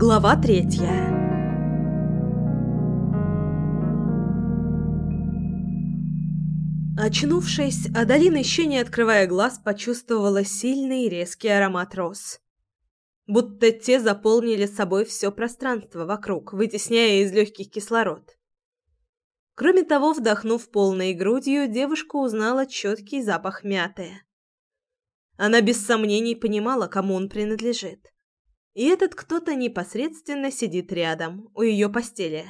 Глава третья Очнувшись, Адалин, еще не открывая глаз, почувствовала сильный резкий аромат роз. Будто те заполнили собой все пространство вокруг, вытесняя из легких кислород. Кроме того, вдохнув полной грудью, девушка узнала четкий запах мяты. Она без сомнений понимала, кому он принадлежит. И этот кто-то непосредственно сидит рядом, у ее постели.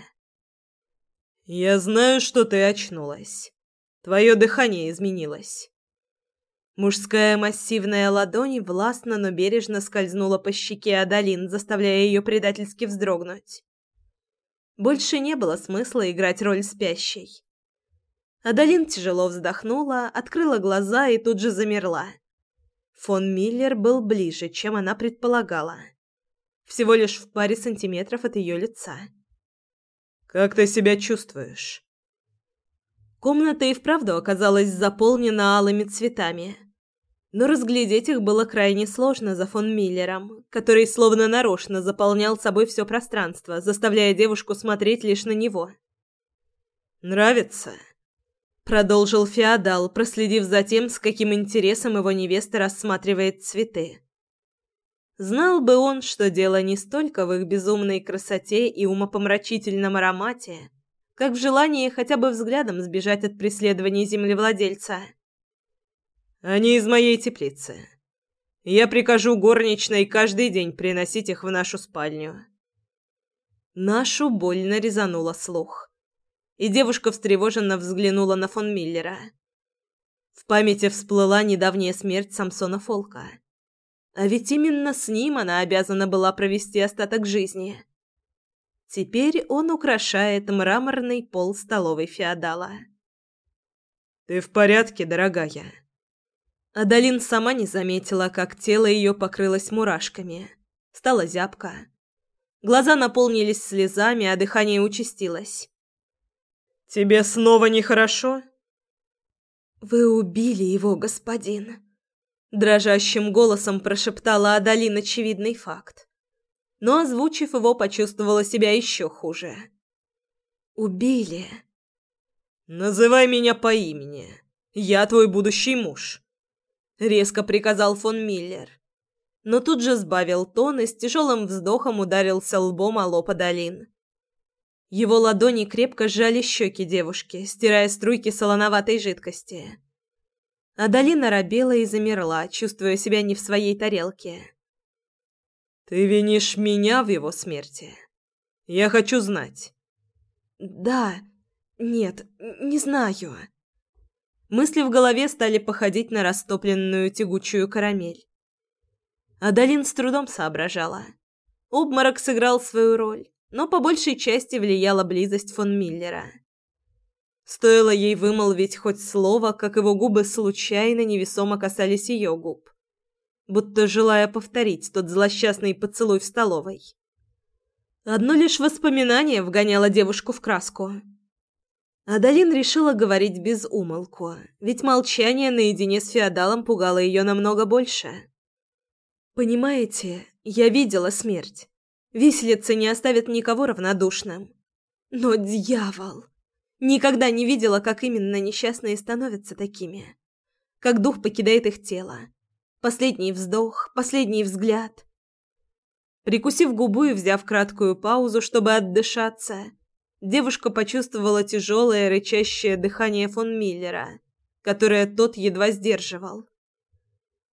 «Я знаю, что ты очнулась. Твое дыхание изменилось». Мужская массивная ладонь властно, но бережно скользнула по щеке Адалин, заставляя ее предательски вздрогнуть. Больше не было смысла играть роль спящей. Адалин тяжело вздохнула, открыла глаза и тут же замерла. Фон Миллер был ближе, чем она предполагала. Всего лишь в паре сантиметров от ее лица. «Как ты себя чувствуешь?» Комната и вправду оказалась заполнена алыми цветами. Но разглядеть их было крайне сложно за фон Миллером, который словно нарочно заполнял собой все пространство, заставляя девушку смотреть лишь на него. «Нравится?» Продолжил феодал, проследив за тем, с каким интересом его невеста рассматривает цветы. Знал бы он, что дело не столько в их безумной красоте и умопомрачительном аромате, как в желании хотя бы взглядом сбежать от преследования землевладельца. «Они из моей теплицы. Я прикажу горничной каждый день приносить их в нашу спальню». Нашу больно резануло слух и девушка встревоженно взглянула на фон Миллера. В памяти всплыла недавняя смерть Самсона Фолка. А ведь именно с ним она обязана была провести остаток жизни. Теперь он украшает мраморный пол столовой феодала. «Ты в порядке, дорогая?» Адалин сама не заметила, как тело ее покрылось мурашками. Стало зябко. Глаза наполнились слезами, а дыхание участилось. Тебе снова нехорошо? Вы убили его, господин, дрожащим голосом прошептала Адалин очевидный факт. Но озвучив его, почувствовала себя еще хуже. Убили. Называй меня по имени. Я твой будущий муж, резко приказал фон Миллер. Но тут же сбавил тон и с тяжелым вздохом ударился лбом о лоб Адалин. Его ладони крепко сжали щеки девушки, стирая струйки солоноватой жидкости. Адалина робела и замерла, чувствуя себя не в своей тарелке. «Ты винишь меня в его смерти? Я хочу знать». «Да. Нет, не знаю». Мысли в голове стали походить на растопленную тягучую карамель. Адалин с трудом соображала. Обморок сыграл свою роль но по большей части влияла близость фон Миллера. Стоило ей вымолвить хоть слово, как его губы случайно невесомо касались ее губ, будто желая повторить тот злосчастный поцелуй в столовой. Одно лишь воспоминание вгоняло девушку в краску. Адалин решила говорить без умолку, ведь молчание наедине с феодалом пугало ее намного больше. «Понимаете, я видела смерть. Виселица не оставит никого равнодушным. Но дьявол! Никогда не видела, как именно несчастные становятся такими. Как дух покидает их тело. Последний вздох, последний взгляд. Прикусив губу и взяв краткую паузу, чтобы отдышаться, девушка почувствовала тяжелое рычащее дыхание фон Миллера, которое тот едва сдерживал.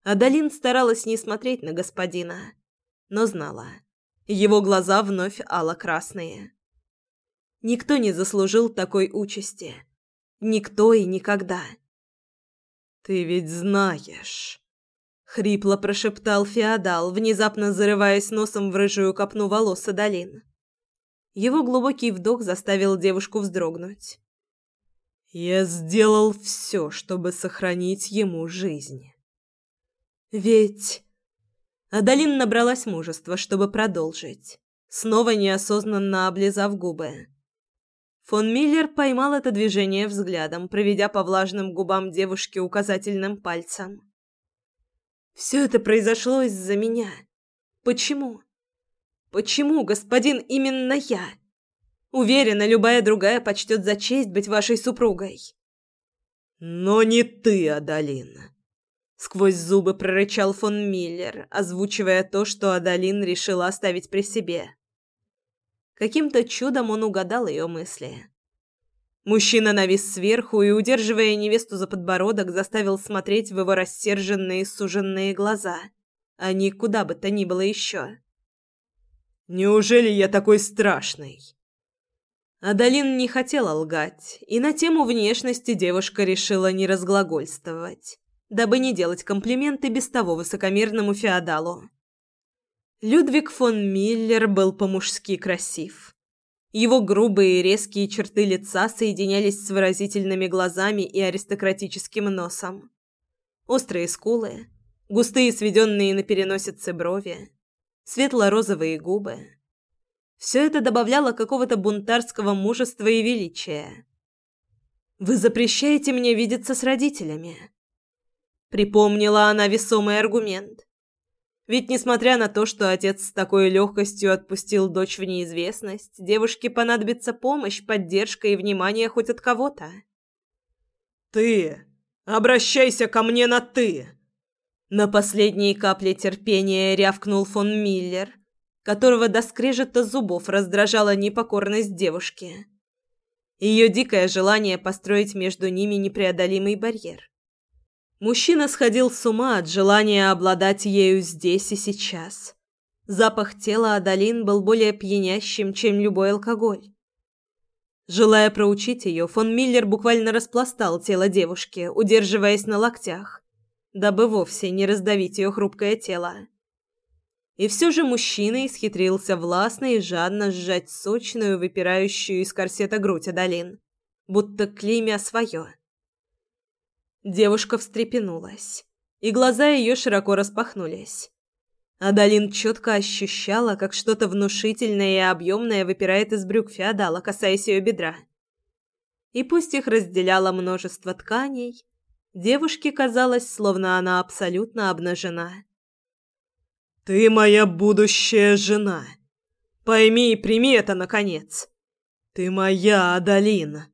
Адалин старалась не смотреть на господина, но знала – его глаза вновь ало-красные. Никто не заслужил такой участи. Никто и никогда. «Ты ведь знаешь...» — хрипло прошептал Феодал, внезапно зарываясь носом в рыжую копну волос Адалин. Его глубокий вдох заставил девушку вздрогнуть. «Я сделал все, чтобы сохранить ему жизнь». «Ведь...» Адалин набралась мужества, чтобы продолжить, снова неосознанно облизав губы. Фон Миллер поймал это движение взглядом, проведя по влажным губам девушки указательным пальцем. «Все это произошло из-за меня. Почему? Почему, господин, именно я? Уверена, любая другая почтет за честь быть вашей супругой. Но не ты, Адалин. Сквозь зубы прорычал фон Миллер, озвучивая то, что Адалин решила оставить при себе. Каким-то чудом он угадал ее мысли. Мужчина навис сверху и, удерживая невесту за подбородок, заставил смотреть в его рассерженные суженные глаза, а не куда бы то ни было еще. «Неужели я такой страшный?» Адалин не хотела лгать, и на тему внешности девушка решила не разглагольствовать, дабы не делать комплименты без того высокомерному феодалу. Людвиг фон Миллер был по-мужски красив. Его грубые и резкие черты лица соединялись с выразительными глазами и аристократическим носом. Острые скулы, густые сведенные на переносице брови, светло-розовые губы, все это добавляло какого-то бунтарского мужества и величия. «Вы запрещаете мне видеться с родителями?» Припомнила она весомый аргумент. Ведь, несмотря на то, что отец с такой легкостью отпустил дочь в неизвестность, девушке понадобится помощь, поддержка и внимание хоть от кого-то. «Ты! Обращайся ко мне на «ты!» На последней капле терпения рявкнул фон Миллер – которого до скрежета зубов раздражала непокорность девушки. Ее дикое желание построить между ними непреодолимый барьер. Мужчина сходил с ума от желания обладать ею здесь и сейчас. Запах тела Адалин был более пьянящим, чем любой алкоголь. Желая проучить ее, фон Миллер буквально распластал тело девушки, удерживаясь на локтях, дабы вовсе не раздавить ее хрупкое тело. И все же мужчина исхитрился властно и жадно сжать сочную, выпирающую из корсета грудь Адалин, будто клеймя свое. Девушка встрепенулась, и глаза ее широко распахнулись. Адалин четко ощущала, как что-то внушительное и объемное выпирает из брюк феодала, касаясь ее бедра. И пусть их разделяло множество тканей, девушке казалось, словно она абсолютно обнажена. «Ты моя будущая жена. Пойми и прими это, наконец. Ты моя Адалина».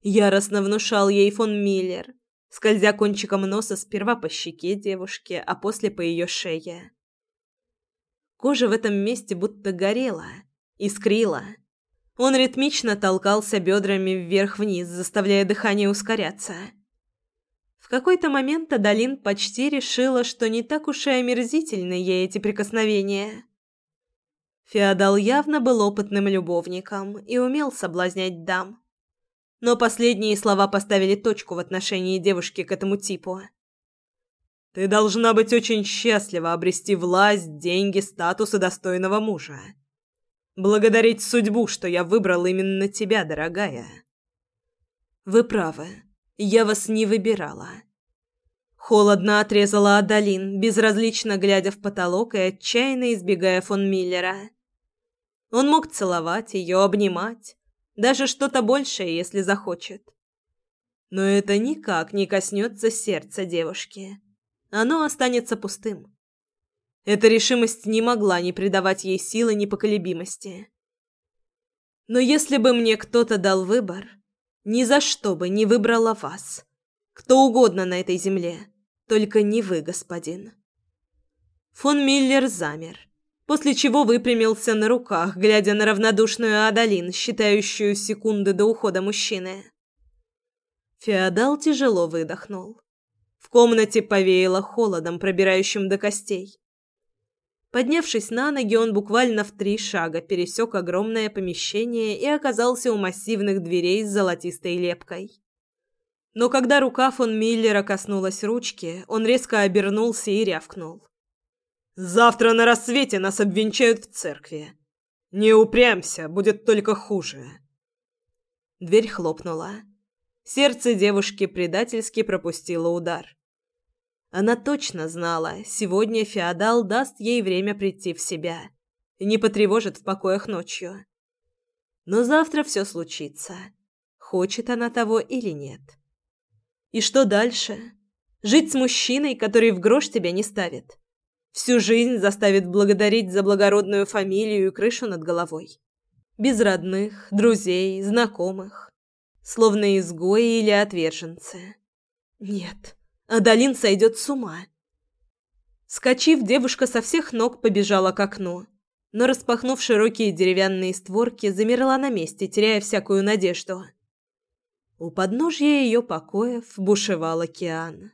Яростно внушал ей фон Миллер, скользя кончиком носа сперва по щеке девушки, а после по ее шее. Кожа в этом месте будто горела, искрила. Он ритмично толкался бедрами вверх-вниз, заставляя дыхание ускоряться какой-то момент Адалин почти решила, что не так уж и омерзительны ей эти прикосновения. Феодал явно был опытным любовником и умел соблазнять дам. Но последние слова поставили точку в отношении девушки к этому типу. «Ты должна быть очень счастлива обрести власть, деньги, статус и достойного мужа. Благодарить судьбу, что я выбрал именно тебя, дорогая». «Вы правы», я вас не выбирала. Холодно отрезала Адалин, безразлично глядя в потолок и отчаянно избегая фон Миллера. Он мог целовать ее, обнимать, даже что-то большее, если захочет. Но это никак не коснется сердца девушки. Оно останется пустым. Эта решимость не могла не придавать ей силы непоколебимости. Но если бы мне кто-то дал выбор, ни за что бы не выбрала вас. Кто угодно на этой земле, только не вы, господин. Фон Миллер замер, после чего выпрямился на руках, глядя на равнодушную Адалин, считающую секунды до ухода мужчины. Феодал тяжело выдохнул. В комнате повеяло холодом, пробирающим до костей. Поднявшись на ноги, он буквально в три шага пересек огромное помещение и оказался у массивных дверей с золотистой лепкой. Но когда рука фон Миллера коснулась ручки, он резко обернулся и рявкнул. «Завтра на рассвете нас обвенчают в церкви. Не упрямься, будет только хуже». Дверь хлопнула. Сердце девушки предательски пропустило удар. Она точно знала, сегодня феодал даст ей время прийти в себя и не потревожит в покоях ночью. Но завтра все случится, хочет она того или нет. И что дальше? Жить с мужчиной, который в грош тебя не ставит? Всю жизнь заставит благодарить за благородную фамилию и крышу над головой. Без родных, друзей, знакомых. Словно изгои или отверженцы. Нет, Адалин сойдет с ума. Скочив, девушка со всех ног побежала к окну, но, распахнув широкие деревянные створки, замерла на месте, теряя всякую надежду. У подножья ее покоев бушевал океан.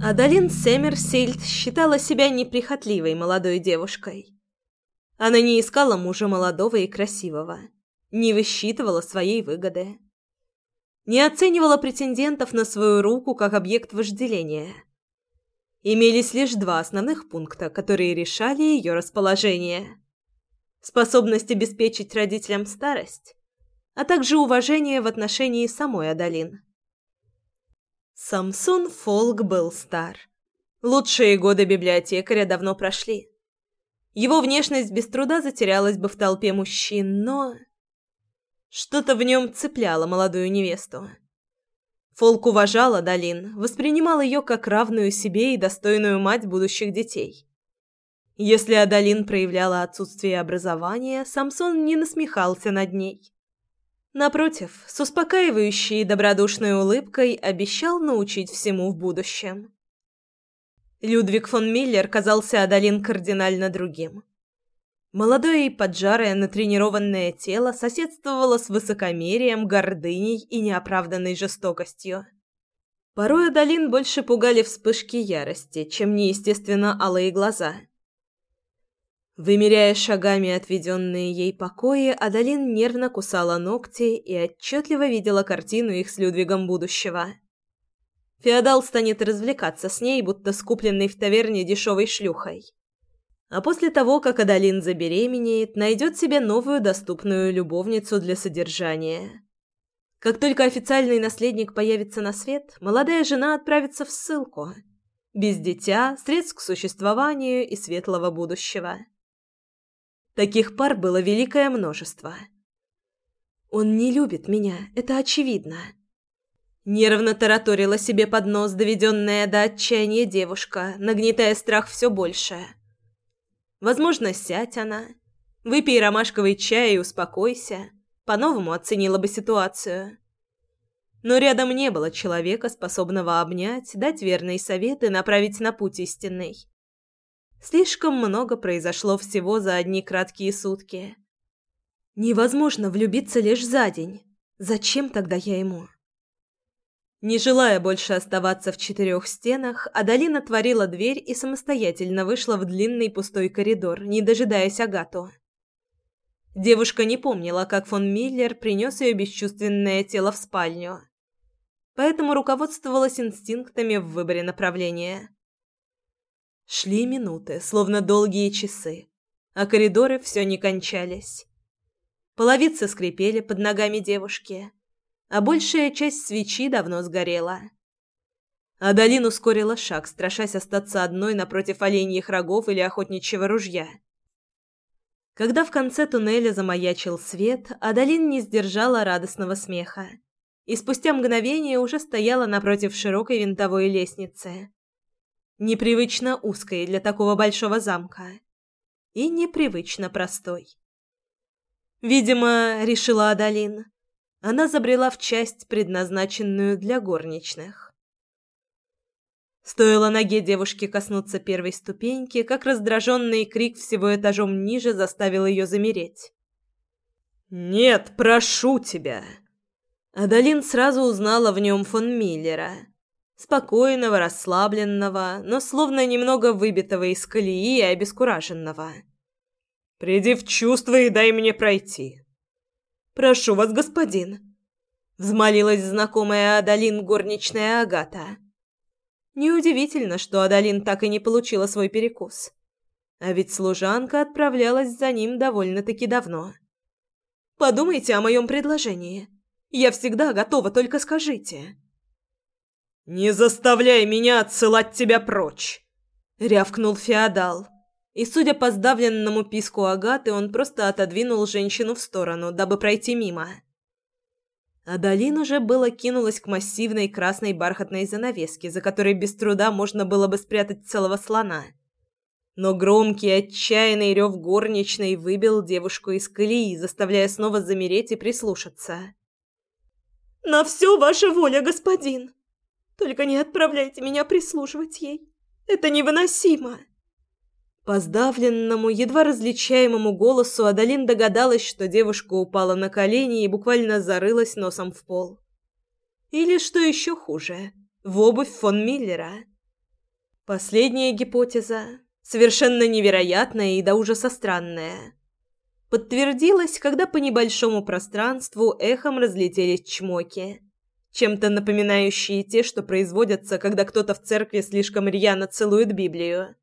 Адалин Семерсильд считала себя неприхотливой молодой девушкой. Она не искала мужа молодого и красивого, не высчитывала своей выгоды, не оценивала претендентов на свою руку как объект вожделения. Имелись лишь два основных пункта, которые решали ее расположение. Способность обеспечить родителям старость, а также уважение в отношении самой Адалин. Самсон Фолк был стар. Лучшие годы библиотекаря давно прошли. Его внешность без труда затерялась бы в толпе мужчин, но... Что-то в нем цепляло молодую невесту. Фолк уважала Далин, воспринимал ее как равную себе и достойную мать будущих детей. Если Адалин проявляла отсутствие образования, Самсон не насмехался над ней. Напротив, с успокаивающей и добродушной улыбкой обещал научить всему в будущем. Людвиг фон Миллер казался Адалин кардинально другим. Молодое и поджарое натренированное тело соседствовало с высокомерием, гордыней и неоправданной жестокостью. Порой Адалин больше пугали вспышки ярости, чем неестественно алые глаза – Вымеряя шагами отведенные ей покои, Адалин нервно кусала ногти и отчетливо видела картину их с Людвигом будущего. Феодал станет развлекаться с ней, будто скупленной в таверне дешевой шлюхой. А после того, как Адалин забеременеет, найдет себе новую доступную любовницу для содержания. Как только официальный наследник появится на свет, молодая жена отправится в ссылку. Без дитя, средств к существованию и светлого будущего. Таких пар было великое множество. «Он не любит меня, это очевидно». Нервно тараторила себе под нос доведенная до отчаяния девушка, нагнетая страх все больше. Возможно, сядь она, выпей ромашковый чай и успокойся, по-новому оценила бы ситуацию. Но рядом не было человека, способного обнять, дать верный совет и направить на путь истинный. Слишком много произошло всего за одни краткие сутки. Невозможно влюбиться лишь за день. Зачем тогда я ему? Не желая больше оставаться в четырех стенах, Адалина отворила дверь и самостоятельно вышла в длинный пустой коридор, не дожидаясь Агату. Девушка не помнила, как фон Миллер принес ее бесчувственное тело в спальню, поэтому руководствовалась инстинктами в выборе направления. Шли минуты, словно долгие часы, а коридоры все не кончались. Половицы скрипели под ногами девушки, а большая часть свечи давно сгорела. Адалин ускорила шаг, страшась остаться одной напротив оленьих рогов или охотничьего ружья. Когда в конце туннеля замаячил свет, Адалин не сдержала радостного смеха и спустя мгновение уже стояла напротив широкой винтовой лестницы непривычно узкой для такого большого замка и непривычно простой. Видимо, решила Адалин, она забрела в часть, предназначенную для горничных. Стоило ноге девушки коснуться первой ступеньки, как раздраженный крик всего этажом ниже заставил ее замереть. «Нет, прошу тебя!» Адалин сразу узнала в нем фон Миллера – спокойного, расслабленного, но словно немного выбитого из колеи и обескураженного. «Приди в чувство и дай мне пройти». «Прошу вас, господин», — взмолилась знакомая Адалин горничная Агата. Неудивительно, что Адалин так и не получила свой перекус. А ведь служанка отправлялась за ним довольно-таки давно. «Подумайте о моем предложении. Я всегда готова, только скажите». «Не заставляй меня отсылать тебя прочь!» — рявкнул феодал. И, судя по сдавленному писку Агаты, он просто отодвинул женщину в сторону, дабы пройти мимо. Адалин уже было кинулась к массивной красной бархатной занавеске, за которой без труда можно было бы спрятать целого слона. Но громкий, отчаянный рев горничной выбил девушку из колеи, заставляя снова замереть и прислушаться. «На все ваша воля, господин! Только не отправляйте меня прислушивать ей! Это невыносимо!» По сдавленному, едва различаемому голосу Адалин догадалась, что девушка упала на колени и буквально зарылась носом в пол. Или, что еще хуже, в обувь фон Миллера. Последняя гипотеза, совершенно невероятная и до ужаса странная, подтвердилась, когда по небольшому пространству эхом разлетелись чмоки, чем-то напоминающие те, что производятся, когда кто-то в церкви слишком рьяно целует Библию.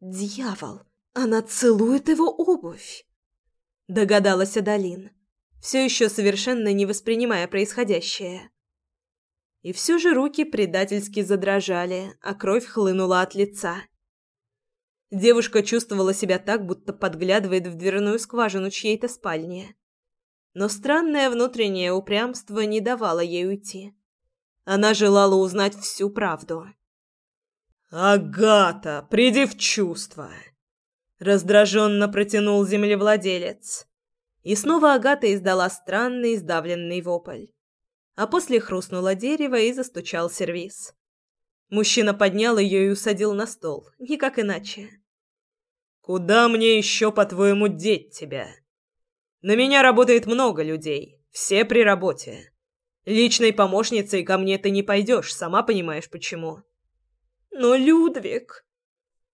«Дьявол! Она целует его обувь!» Догадалась Адалин, все еще совершенно не воспринимая происходящее. И все же руки предательски задрожали, а кровь хлынула от лица. Девушка чувствовала себя так, будто подглядывает в дверную скважину чьей-то спальни. Но странное внутреннее упрямство не давало ей уйти. Она желала узнать всю правду. «Агата, приди в чувство!» Раздраженно протянул землевладелец. И снова Агата издала странный сдавленный вопль. А после хрустнуло дерево и застучал сервиз. Мужчина поднял ее и усадил на стол, никак иначе. «Куда мне еще, по-твоему, деть тебя? На меня работает много людей, все при работе. Личной помощницей ко мне ты не пойдешь, сама понимаешь почему». «Но Людвиг...»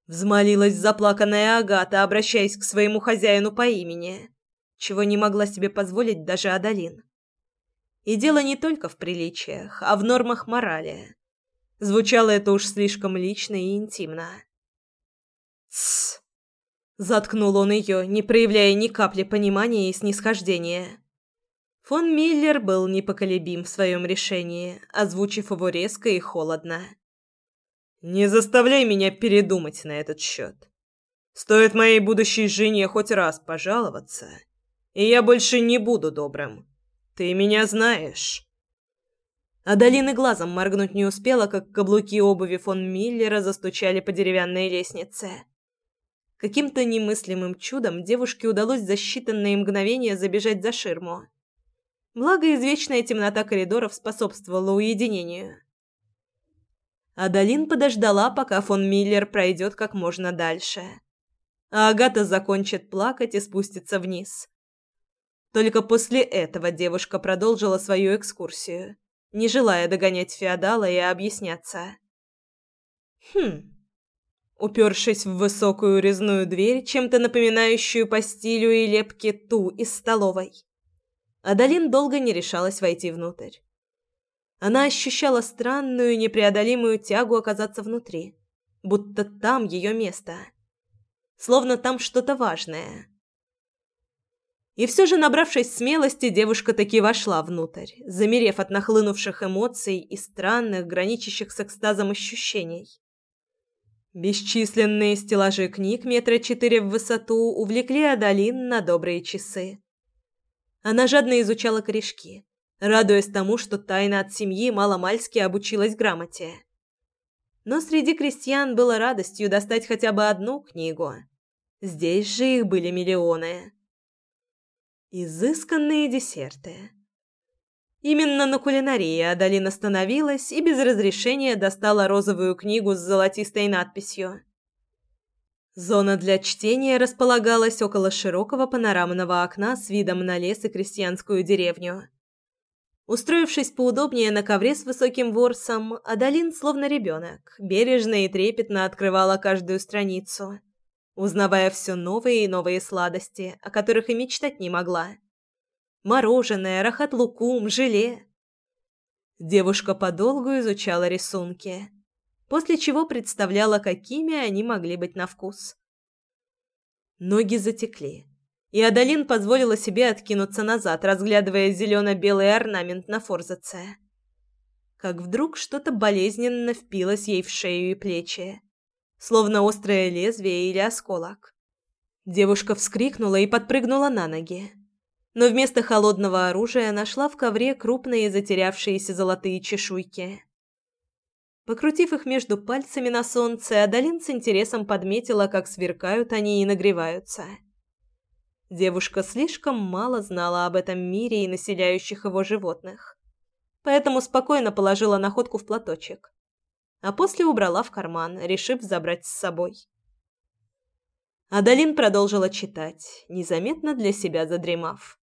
Взмолилась заплаканная Агата, обращаясь к своему хозяину по имени, чего не могла себе позволить даже Адалин. И дело не только в приличиях, а в нормах морали. Звучало это уж слишком лично и интимно. «Тссс!» Заткнул он ее, не проявляя ни капли понимания и снисхождения. Фон Миллер был непоколебим в своем решении, озвучив его резко и холодно. Не заставляй меня передумать на этот счет. Стоит моей будущей жене хоть раз пожаловаться, и я больше не буду добрым. Ты меня знаешь. Адалина глазом моргнуть не успела, как каблуки обуви фон Миллера застучали по деревянной лестнице. Каким-то немыслимым чудом девушке удалось за считанные мгновения забежать за ширму. Благо, извечная темнота коридоров способствовала уединению. Адалин подождала, пока фон Миллер пройдет как можно дальше. А Агата закончит плакать и спустится вниз. Только после этого девушка продолжила свою экскурсию, не желая догонять феодала и объясняться. Хм. Упершись в высокую резную дверь, чем-то напоминающую по стилю и лепке ту из столовой, Адалин долго не решалась войти внутрь. Она ощущала странную, непреодолимую тягу оказаться внутри, будто там ее место. Словно там что-то важное. И все же, набравшись смелости, девушка таки вошла внутрь, замерев от нахлынувших эмоций и странных, граничащих с экстазом ощущений. Бесчисленные стеллажи книг метра четыре в высоту увлекли Адалин на добрые часы. Она жадно изучала корешки, радуясь тому, что тайна от семьи маломальски обучилась грамоте. Но среди крестьян было радостью достать хотя бы одну книгу. Здесь же их были миллионы. Изысканные десерты. Именно на кулинарии Адалин остановилась и без разрешения достала розовую книгу с золотистой надписью. Зона для чтения располагалась около широкого панорамного окна с видом на лес и крестьянскую деревню. Устроившись поудобнее на ковре с высоким ворсом, Адалин, словно ребенок, бережно и трепетно открывала каждую страницу, узнавая все новые и новые сладости, о которых и мечтать не могла. Мороженое, рахат-лукум, желе. Девушка подолгу изучала рисунки, после чего представляла, какими они могли быть на вкус. Ноги затекли и Адалин позволила себе откинуться назад, разглядывая зелено-белый орнамент на форзаце. Как вдруг что-то болезненно впилось ей в шею и плечи, словно острое лезвие или осколок. Девушка вскрикнула и подпрыгнула на ноги. Но вместо холодного оружия нашла в ковре крупные затерявшиеся золотые чешуйки. Покрутив их между пальцами на солнце, Адалин с интересом подметила, как сверкают они и нагреваются. Девушка слишком мало знала об этом мире и населяющих его животных, поэтому спокойно положила находку в платочек, а после убрала в карман, решив забрать с собой. Адалин продолжила читать, незаметно для себя задремав.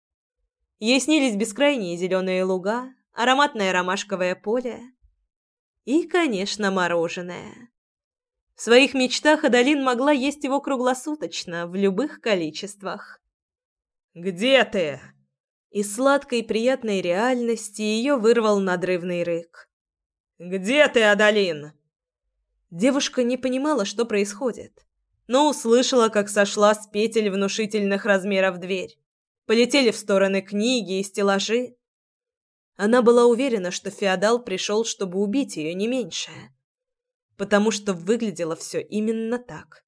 Ей снились бескрайние зеленые луга, ароматное ромашковое поле и, конечно, мороженое. В своих мечтах Адалин могла есть его круглосуточно, в любых количествах. «Где ты?» Из сладкой приятной реальности ее вырвал надрывный рык. «Где ты, Адалин?» Девушка не понимала, что происходит, но услышала, как сошла с петель внушительных размеров дверь. Полетели в стороны книги и стеллажи. Она была уверена, что феодал пришел, чтобы убить ее не меньше, потому что выглядело все именно так.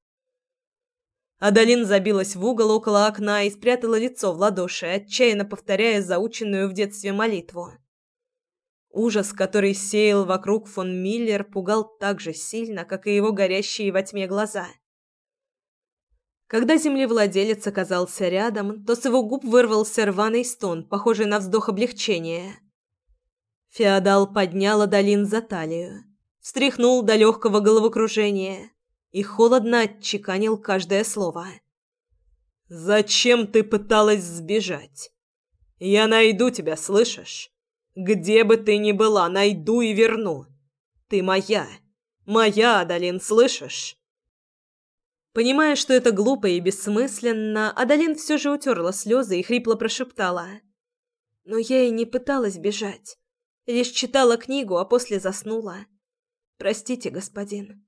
Адалин забилась в угол около окна и спрятала лицо в ладоши, отчаянно повторяя заученную в детстве молитву. Ужас, который сеял вокруг фон Миллер, пугал так же сильно, как и его горящие во тьме глаза. Когда землевладелец оказался рядом, то с его губ вырвался рваный стон, похожий на вздох облегчения. Феодал поднял Адалин за талию, встряхнул до легкого головокружения и холодно отчеканил каждое слово. «Зачем ты пыталась сбежать? Я найду тебя, слышишь? Где бы ты ни была, найду и верну. Ты моя. Моя, Адалин, слышишь?» Понимая, что это глупо и бессмысленно, Адалин все же утерла слезы и хрипло прошептала. «Но я и не пыталась бежать. Лишь читала книгу, а после заснула. Простите, господин».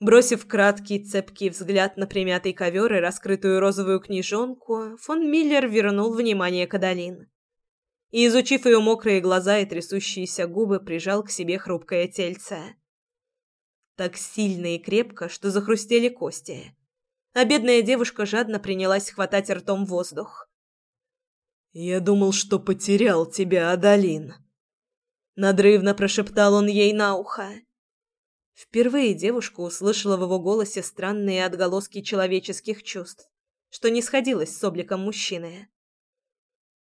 Бросив краткий цепкий взгляд на примятый ковер и раскрытую розовую книжонку, фон Миллер вернул внимание к Адалин. И, изучив ее мокрые глаза и трясущиеся губы, прижал к себе хрупкое тельце. Так сильно и крепко, что захрустели кости. А бедная девушка жадно принялась хватать ртом воздух. «Я думал, что потерял тебя, Адалин», — надрывно прошептал он ей на ухо. Впервые девушка услышала в его голосе странные отголоски человеческих чувств, что не сходилось с обликом мужчины.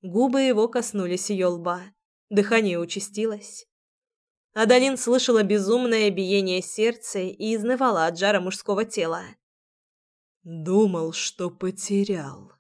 Губы его коснулись ее лба, дыхание участилось. Адалин слышала безумное биение сердца и изнывала от жара мужского тела. «Думал, что потерял».